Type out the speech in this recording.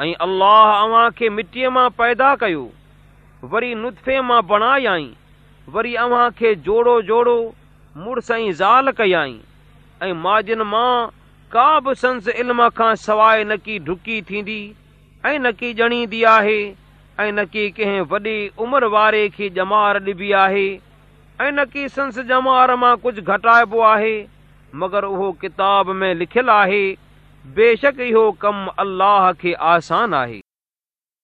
अलाह अव्हां पैदा कयो वरी नुतफ़े मां बणायाई वरी जोड़ो मुड़ साईं ज़ाल कयई ऐं माजिन मां का बि सवाइ न की ॾुकी थींदी ऐं जमार ॾिबी आहे मां कुझु घटाइबो आहे मगर उहो किताब में लिखियलु आहे بے شک ہو کم اللہ کے آسان آہی